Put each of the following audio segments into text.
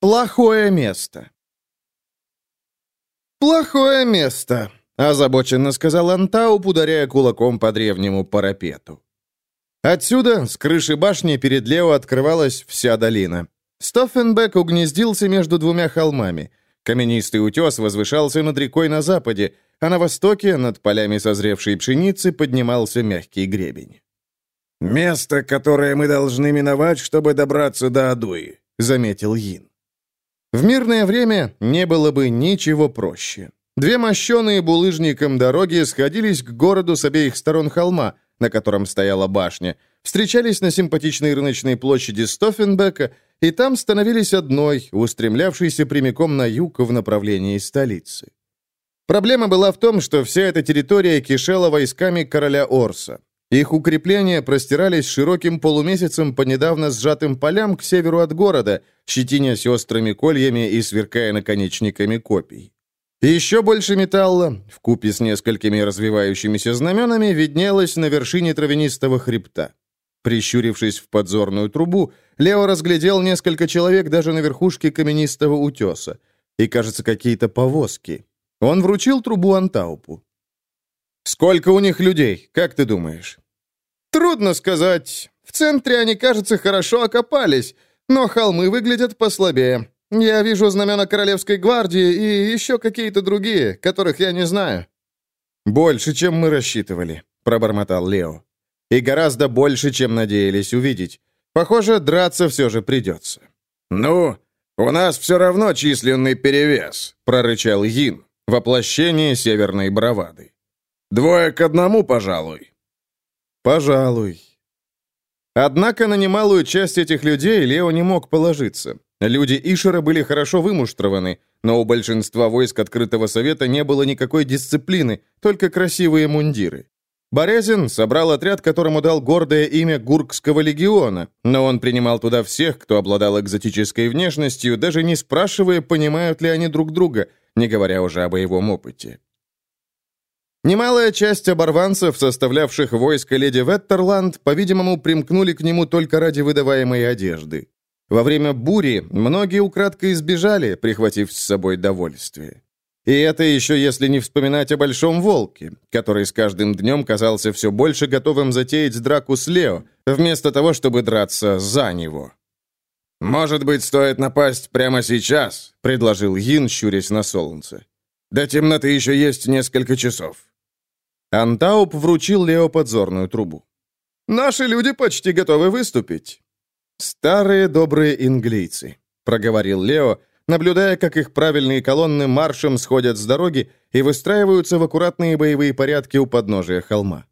Плохое место. «Плохое место», — озабоченно сказал Антауп, ударяя кулаком по древнему парапету. Отсюда, с крыши башни, перед Лео открывалась вся долина. Стоффенбек угнездился между двумя холмами. Каменистый утес возвышался над рекой на западе, а на востоке, над полями созревшей пшеницы, поднимался мягкий гребень. «Место, которое мы должны миновать, чтобы добраться до Адуи», — заметил Йин. В мирное время не было бы ничего проще. Две мощеные булыжником дороги сходились к городу с обеих сторон холма, на котором стояла башня, встречались на симпатичной рыночной площади Стоффенбека и там становились одной, устремлявшейся прямиком на юг в направлении столицы. Проблема была в том, что вся эта территория кишела войсками короля Орса. Их укрепления простирались широким полумесяцем по недавно сжатым полям к северу от города, щетинясь острыми кольями и сверкая наконечниками копий. Еще больше металла, в купе с несколькими развивающимися знаменами, виднелось на вершине травянистого хребта. Прищурившись в подзорную трубу, Лео разглядел несколько человек даже на верхушке каменистого утеса. И, кажется, какие-то повозки. Он вручил трубу Антаупу. «Сколько у них людей, как ты думаешь?» «Трудно сказать. В центре они, кажется, хорошо окопались, но холмы выглядят послабее. Я вижу знамена Королевской гвардии и еще какие-то другие, которых я не знаю». «Больше, чем мы рассчитывали», — пробормотал Лео. «И гораздо больше, чем надеялись увидеть. Похоже, драться все же придется». «Ну, у нас все равно численный перевес», — прорычал Йин, воплощение северной бравады. «Двое к одному, пожалуй». «Пожалуй». Однако на немалую часть этих людей Лео не мог положиться. Люди Ишера были хорошо вымуштрованы, но у большинства войск Открытого Совета не было никакой дисциплины, только красивые мундиры. Борязин собрал отряд, которому дал гордое имя Гуркского легиона, но он принимал туда всех, кто обладал экзотической внешностью, даже не спрашивая, понимают ли они друг друга, не говоря уже о боевом опыте. Немалая часть оборванцев, составлявших войско леди Веттерланд, по-видимому, примкнули к нему только ради выдаваемой одежды. Во время бури многие украдкой избежали, прихватив с собой довольствие. И это еще если не вспоминать о Большом Волке, который с каждым днем казался все больше готовым затеять драку с Лео, вместо того, чтобы драться за него. «Может быть, стоит напасть прямо сейчас?» — предложил Йин, щурясь на солнце. «До темноты еще есть несколько часов». Антауп вручил Лео подзорную трубу. «Наши люди почти готовы выступить. «Старые добрые инглийцы», — проговорил Лео, наблюдая, как их правильные колонны маршем сходят с дороги и выстраиваются в аккуратные боевые порядки у подножия холма.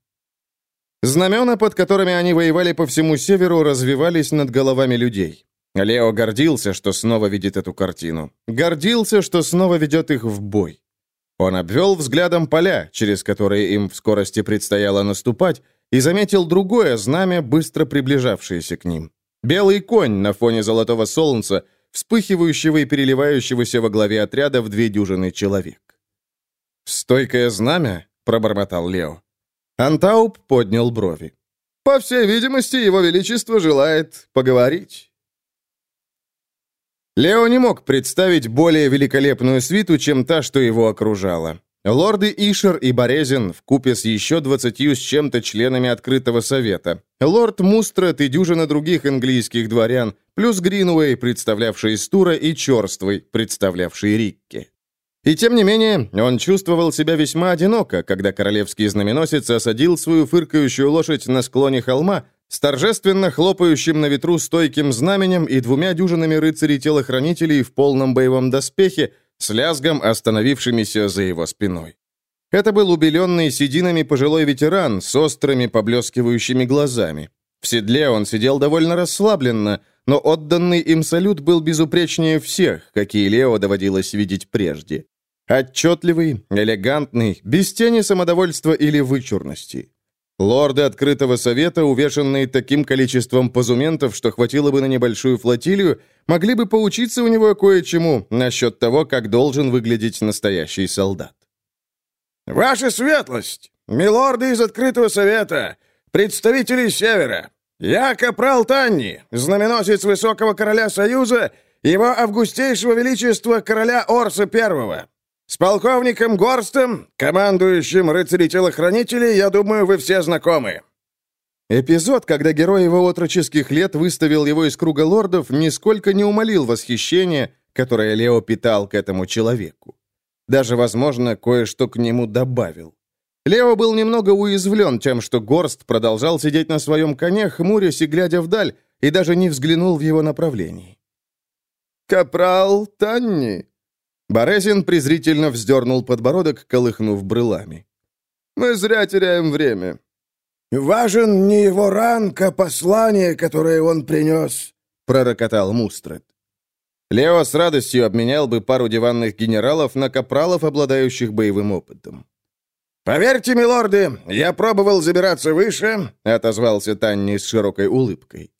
Знамена, под которыми они воевали по всему северу, развивались над головами людей. Лео гордился, что снова видит эту картину. Гордился, что снова ведет их в бой. Он обвел взглядом поля, через которые им в скорости предстояло наступать, и заметил другое знамя, быстро приближавшееся к ним. Белый конь на фоне золотого солнца, вспыхивающего и переливающегося во главе отряда в две дюжины человек. «Стойкое знамя?» — пробормотал Лео. Антауп поднял брови. «По всей видимости, его величество желает поговорить». Лео не мог представить более великолепную свиту, чем та, что его окружала. Лорды Ишер и Борезин в купе с еще двадцатью с чем-то членами Открытого Совета. Лорд Мустрат и дюжина других английских дворян, плюс Гринуэй, представлявший Стура, и Чорствый, представлявший Рикки. И тем не менее, он чувствовал себя весьма одиноко, когда королевский знаменосец осадил свою фыркающую лошадь на склоне холма с торжественно хлопающим на ветру стойким знаменем и двумя дюжинами рыцарей-телохранителей в полном боевом доспехе, с лязгом остановившимися за его спиной. Это был убеленный сединами пожилой ветеран с острыми поблескивающими глазами. В седле он сидел довольно расслабленно, но отданный им салют был безупречнее всех, какие Лео доводилось видеть прежде. Отчетливый, элегантный, без тени самодовольства или вычурности. Лорды Открытого Совета, увешанные таким количеством позументов, что хватило бы на небольшую флотилию, могли бы поучиться у него кое-чему насчет того, как должен выглядеть настоящий солдат. «Ваша светлость! Милорды из Открытого Совета! Представители Севера! Я Капрал Танни, знаменосец Высокого Короля Союза его августейшего величества короля Орса Первого. С полковником Горстом, командующим рыцарей-телохранителей, я думаю, вы все знакомы». Эпизод, когда герой его отроческих лет выставил его из круга лордов, нисколько не умолил восхищение, которое Лео питал к этому человеку. Даже, возможно, кое-что к нему добавил. Лео был немного уязвлен тем, что Горст продолжал сидеть на своем коне, хмурясь и глядя вдаль, и даже не взглянул в его направлении. «Капрал Танни!» Борезин презрительно вздернул подбородок, колыхнув брылами. «Мы зря теряем время». «Важен не его ранг, а послание, которое он принес», — пророкотал Мустред. Лео с радостью обменял бы пару диванных генералов на капралов, обладающих боевым опытом. «Поверьте, милорды, я пробовал забираться выше», — отозвался Танни с широкой улыбкой.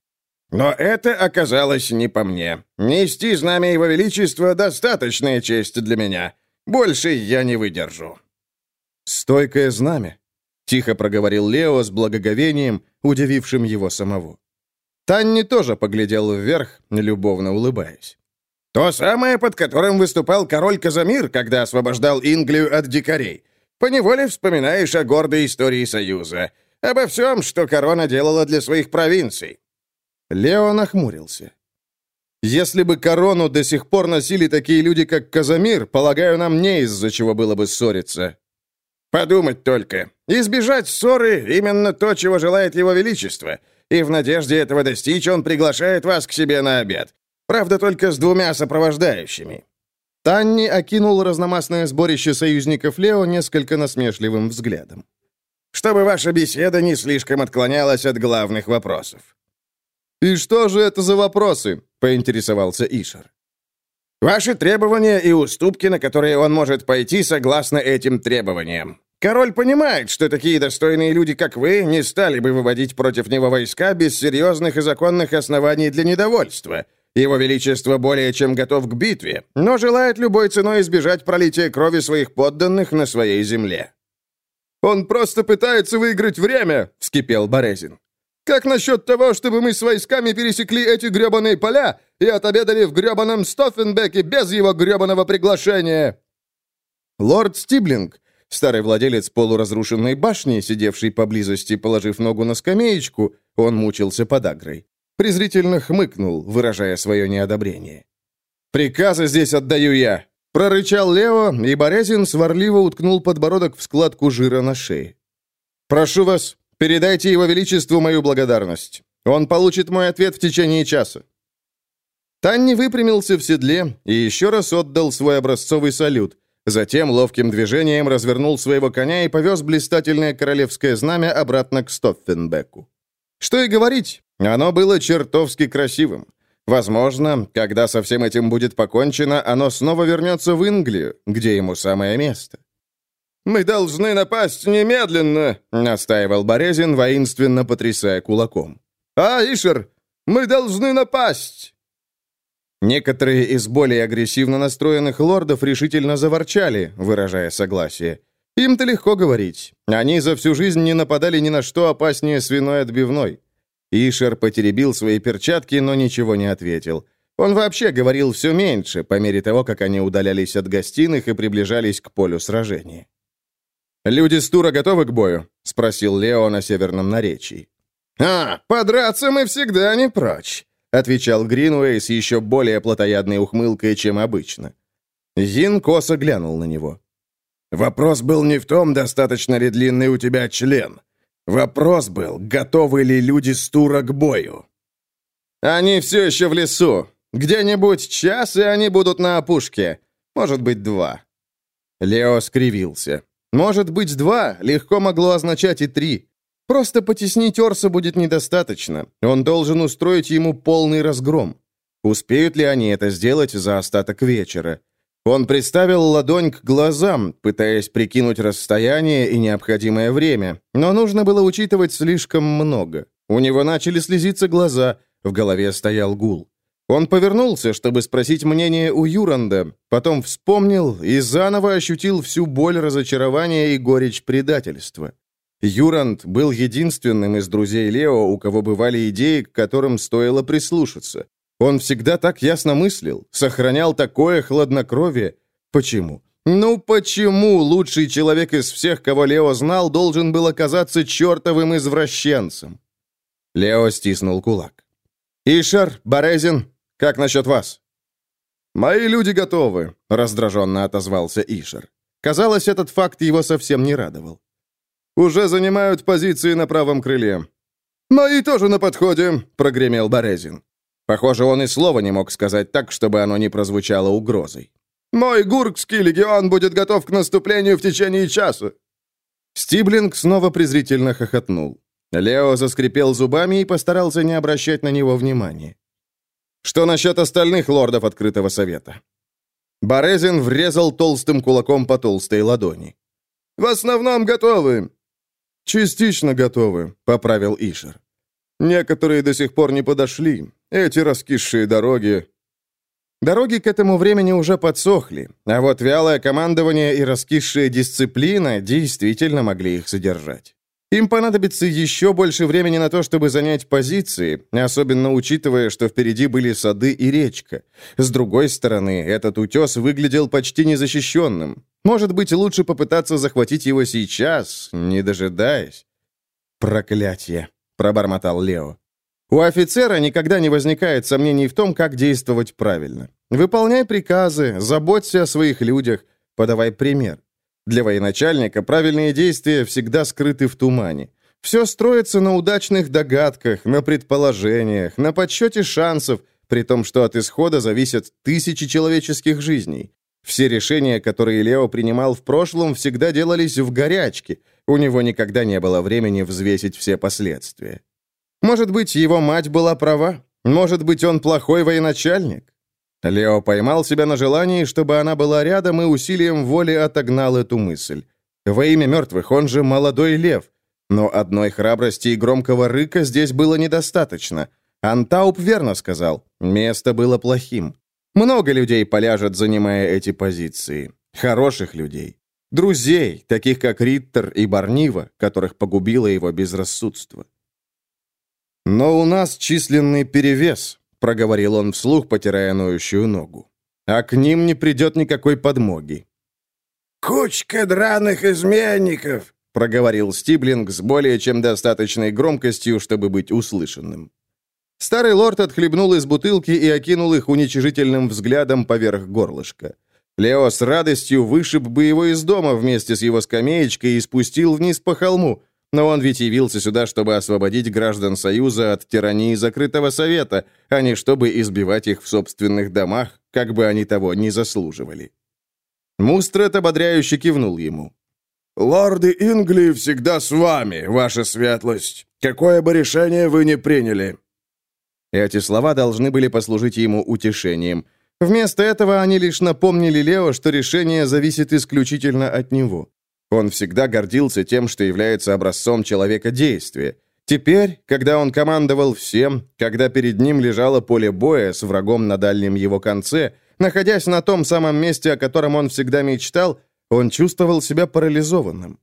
«Но это оказалось не по мне. Нести знамя Его Величества — достаточная честь для меня. Больше я не выдержу». «Стойкое знамя», — тихо проговорил Лео с благоговением, удивившим его самого. Танни тоже поглядел вверх, любовно улыбаясь. «То самое, под которым выступал король Казамир, когда освобождал Инглию от дикарей. Поневоле вспоминаешь о гордой истории Союза, обо всем, что корона делала для своих провинций». Лео нахмурился. «Если бы корону до сих пор носили такие люди, как Казамир, полагаю, нам не из-за чего было бы ссориться». «Подумать только. Избежать ссоры — именно то, чего желает его величество, и в надежде этого достичь он приглашает вас к себе на обед. Правда, только с двумя сопровождающими. Танни окинул разномастное сборище союзников Лео несколько насмешливым взглядом. «Чтобы ваша беседа не слишком отклонялась от главных вопросов». «И что же это за вопросы?» — поинтересовался Ишар. «Ваши требования и уступки, на которые он может пойти согласно этим требованиям. Король понимает, что такие достойные люди, как вы, не стали бы выводить против него войска без серьезных и законных оснований для недовольства». Его Величество более чем готов к битве, но желает любой ценой избежать пролития крови своих подданных на своей земле». «Он просто пытается выиграть время», — вскипел Борезин. «Как насчет того, чтобы мы с войсками пересекли эти гребаные поля и отобедали в гребаном Стоффенбеке без его гребаного приглашения?» Лорд Стиблинг, старый владелец полуразрушенной башни, сидевший поблизости, положив ногу на скамеечку, он мучился подагрой презрительно хмыкнул, выражая свое неодобрение. «Приказы здесь отдаю я!» Прорычал Лео, и Борезин сварливо уткнул подбородок в складку жира на шее. «Прошу вас, передайте его величеству мою благодарность. Он получит мой ответ в течение часа». Танни выпрямился в седле и еще раз отдал свой образцовый салют. Затем ловким движением развернул своего коня и повез блистательное королевское знамя обратно к Стоффенбеку. Что и говорить, оно было чертовски красивым. Возможно, когда со всем этим будет покончено, оно снова вернется в Инглию, где ему самое место. «Мы должны напасть немедленно!» — настаивал Борезин, воинственно потрясая кулаком. «А, Ишер, мы должны напасть!» Некоторые из более агрессивно настроенных лордов решительно заворчали, выражая согласие. Им-то легко говорить. Они за всю жизнь не нападали ни на что опаснее свиной отбивной. Ишер потеребил свои перчатки, но ничего не ответил. Он вообще говорил все меньше, по мере того, как они удалялись от гостиных и приближались к полю сражения. «Люди с Тура готовы к бою?» — спросил Лео на северном наречии. «А, подраться мы всегда не прочь», — отвечал Гринуэй с еще более плотоядной ухмылкой, чем обычно. Зин косо глянул на него. «Вопрос был не в том, достаточно ли длинный у тебя член. Вопрос был, готовы ли люди с тура к бою. «Они все еще в лесу. Где-нибудь час, и они будут на опушке. Может быть, два». Лео скривился. «Может быть, два легко могло означать и три. Просто потеснить Орса будет недостаточно. Он должен устроить ему полный разгром. Успеют ли они это сделать за остаток вечера? Он приставил ладонь к глазам, пытаясь прикинуть расстояние и необходимое время, но нужно было учитывать слишком много. У него начали слезиться глаза, в голове стоял гул. Он повернулся, чтобы спросить мнение у Юранда, потом вспомнил и заново ощутил всю боль разочарования и горечь предательства. Юранд был единственным из друзей Лео, у кого бывали идеи, к которым стоило прислушаться. Он всегда так ясно мыслил, сохранял такое хладнокровие. Почему? Ну почему лучший человек из всех, кого Лео знал, должен был оказаться чертовым извращенцем? Лео стиснул кулак. «Ишар, Борезин, как насчет вас?» «Мои люди готовы», — раздраженно отозвался Ишар. Казалось, этот факт его совсем не радовал. «Уже занимают позиции на правом крыле». «Мои тоже на подходе», — прогремел Борезин. Похоже, он и слова не мог сказать так, чтобы оно не прозвучало угрозой. Мой гуркский легион будет готов к наступлению в течение часа». Стиблинг снова презрительно хохотнул. Лео заскрипел зубами и постарался не обращать на него внимания. «Что насчет остальных лордов Открытого Совета?» Борезин врезал толстым кулаком по толстой ладони. «В основном готовы». «Частично готовы», — поправил Ишер. «Некоторые до сих пор не подошли. Эти раскисшие дороги, Дороги к этому времени уже подсохли, а вот вялое командование и раскисшая дисциплина действительно могли их содержать. Им понадобится еще больше времени на то, чтобы занять позиции, особенно учитывая, что впереди были сады и речка. С другой стороны, этот утес выглядел почти незащищенным. Может быть, лучше попытаться захватить его сейчас, не дожидаясь. «Проклятие!» — пробормотал Лео. У офицера никогда не возникает сомнений в том, как действовать правильно. Выполняй приказы, заботься о своих людях, подавай пример. Для военачальника правильные действия всегда скрыты в тумане. Все строится на удачных догадках, на предположениях, на подсчете шансов, при том, что от исхода зависят тысячи человеческих жизней. Все решения, которые Лео принимал в прошлом, всегда делались в горячке. У него никогда не было времени взвесить все последствия. Может быть, его мать была права? Может быть, он плохой военачальник? Лео поймал себя на желании, чтобы она была рядом и усилием воли отогнал эту мысль. Во имя мертвых он же молодой лев. Но одной храбрости и громкого рыка здесь было недостаточно. Антауп верно сказал, место было плохим. Много людей поляжет, занимая эти позиции. Хороших людей. Друзей, таких как Риттер и Барнива, которых погубило его безрассудство. «Но у нас численный перевес», — проговорил он вслух, потирая ноющую ногу. «А к ним не придет никакой подмоги». «Кучка драных изменников», — проговорил Стиблинг с более чем достаточной громкостью, чтобы быть услышанным. Старый лорд отхлебнул из бутылки и окинул их уничижительным взглядом поверх горлышка. Лео с радостью вышиб бы его из дома вместе с его скамеечкой и спустил вниз по холму, но он ведь явился сюда, чтобы освободить граждан Союза от тирании закрытого совета, а не чтобы избивать их в собственных домах, как бы они того не заслуживали. Мустрет ободряюще кивнул ему. «Лорды Ингли всегда с вами, ваша светлость. Какое бы решение вы ни приняли». Эти слова должны были послужить ему утешением. Вместо этого они лишь напомнили Лео, что решение зависит исключительно от него. Он всегда гордился тем, что является образцом человека действия. Теперь, когда он командовал всем, когда перед ним лежало поле боя с врагом на дальнем его конце, находясь на том самом месте, о котором он всегда мечтал, он чувствовал себя парализованным.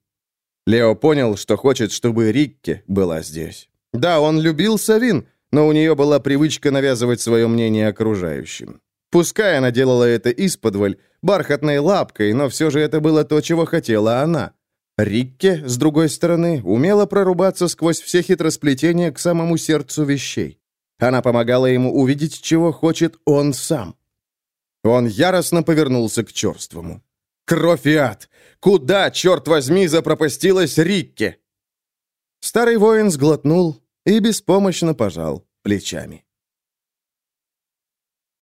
Лео понял, что хочет, чтобы Рикке была здесь. Да, он любил Савин, но у нее была привычка навязывать свое мнение окружающим. Пускай она делала это исподволь, бархатной лапкой, но все же это было то, чего хотела она. Рикке, с другой стороны, умела прорубаться сквозь все хитросплетения к самому сердцу вещей. Она помогала ему увидеть, чего хочет он сам. Он яростно повернулся к черствому. «Кровь и ад! Куда, черт возьми, запропастилась Рикке?» Старый воин сглотнул и беспомощно пожал плечами.